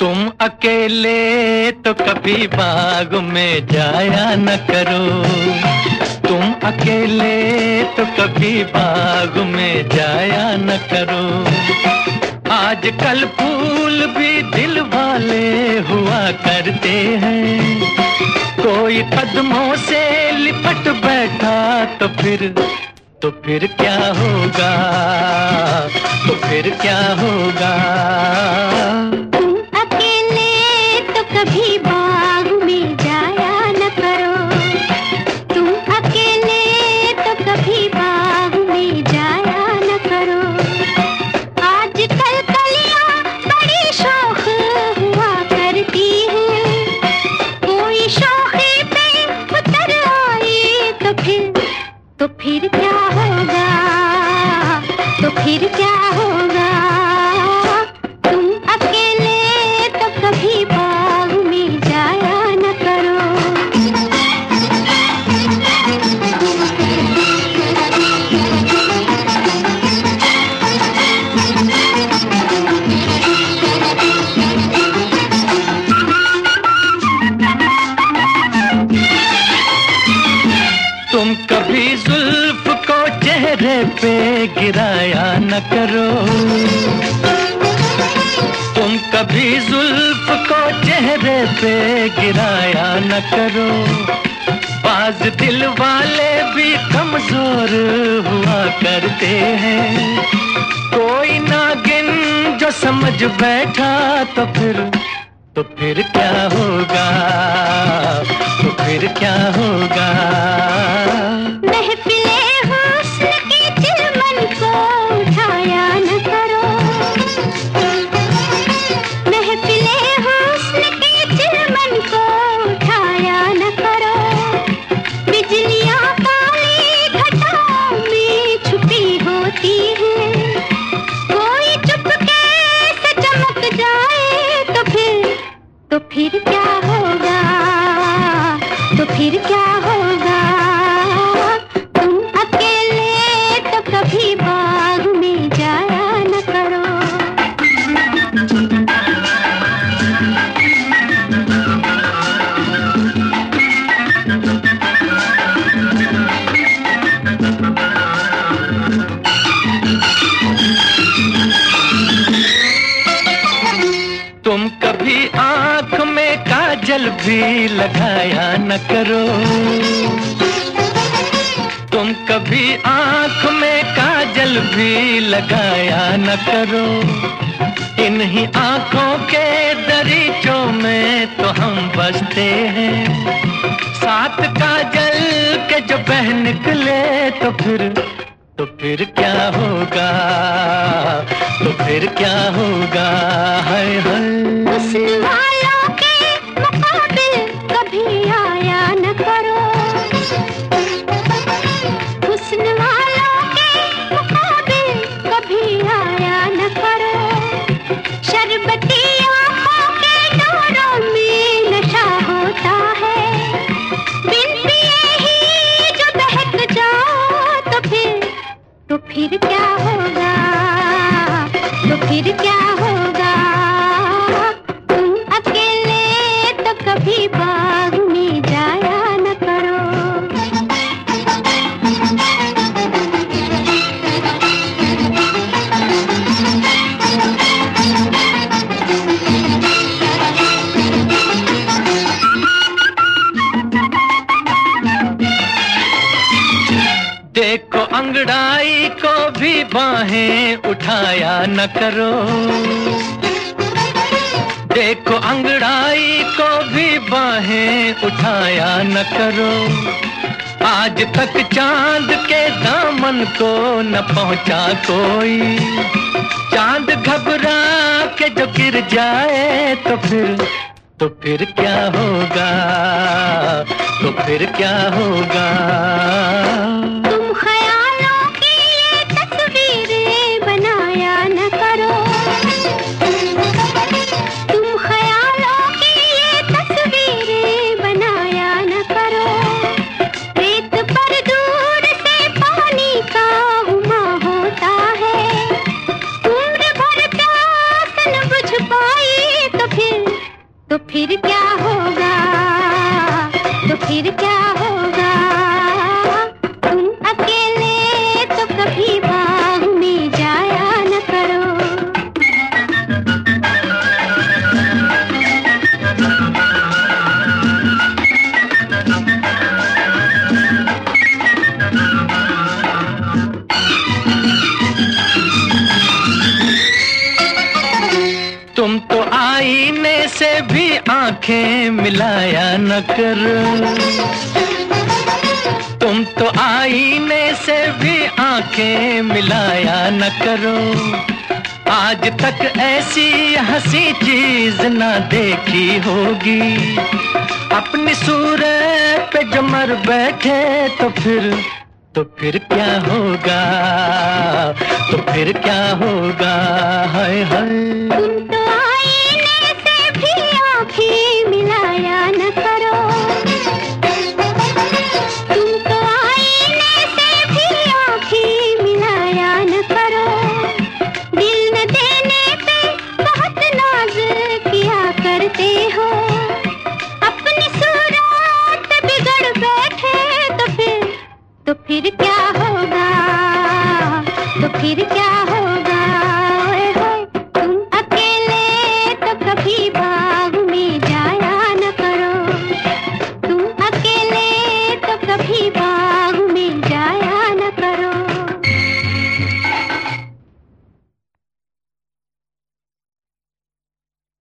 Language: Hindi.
अकेले तो कभी बाग में जाया न करो। तुम अकेले तो कभी बाग में जाया न करो। आजकल फूल भी दिल वाले हुआ करते हैं। कोई कदमों से लिपट बैठा तो फिर तो फिर क्या होगा? तो फिर क्या होगा? तो फिर क्या होगा? तुम अकेले तो कभी बाग में जाया न करो। तुम कभी जुल्फ पे गिराया न करो। तुम कभी जुल्फ को चेहरे पे गिराया न करो। बाज दिल वाले भी कमज़ोर हुआ करते हैं। कोई नागिन जो समझ बैठा तो फिर तो फिर क्या होगा? तो फिर क्या होगा? तो फिर क्या होगा? तुम अकेले तो कभी बाग में जाया न करो। तुम कभी आ काजल भी लगाया न करो। तुम कभी आँख में काजल भी लगाया न करो। इन्हीं आँखों के दरीचों में तो हम बसते हैं। साथ काजल के जो बह निकले तो फिर तो फिर क्या होगा? तो फिर क्या होगा? है है देखो अंगड़ाई को भी बाहें उठाया न करो। देखो अंगड़ाई को भी बाहें उठाया न करो। आज तक चाँद के दामन को न पहुँचा कोई। चाँद घबरा के जो गिर जाए तो फिर तो फिर क्या होगा? तो फिर क्या होगा? तो फिर क्या होगा? तो फिर क्या होगा? तुम अकेले तो कभी बाह में जाया न करो। तुम तो आई न से भी आँखें मिलाया न करो। तुम तो आईने से भी आँखें मिलाया न करो। आज तक ऐसी हँसी चीज़ ना देखी होगी। अपनी सूरत पे जो मर बैठे तो फिर तो फिर क्या होगा? तो फिर क्या होगा? हाय हाय।